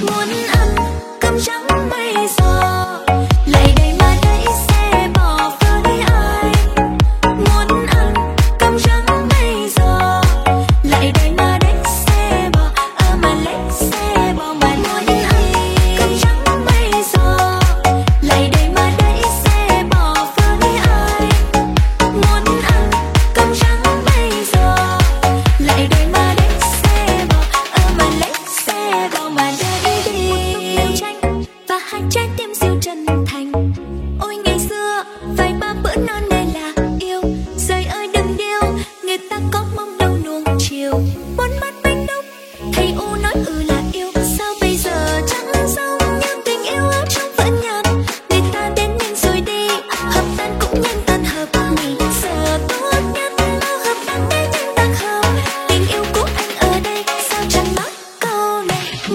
muốn ăn cơm trắng mây giò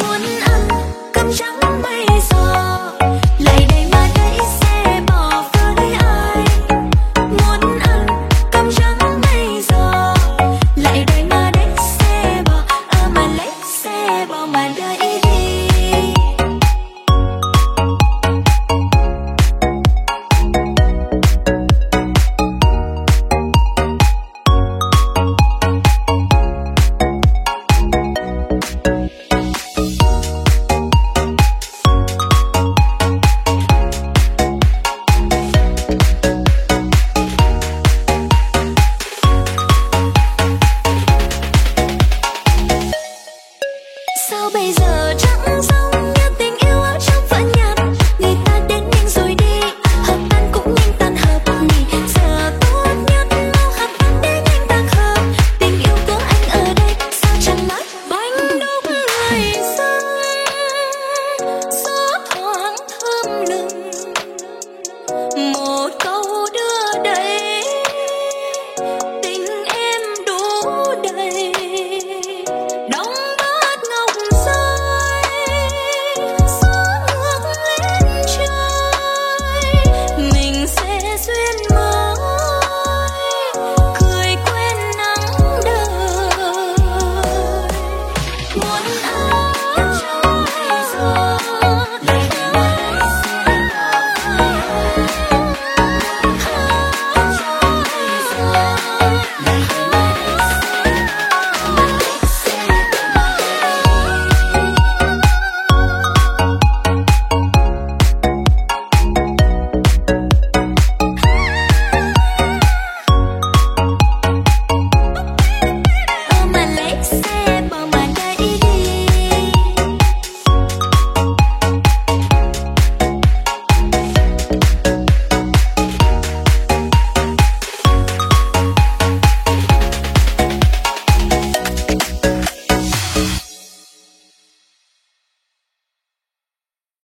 muốn bây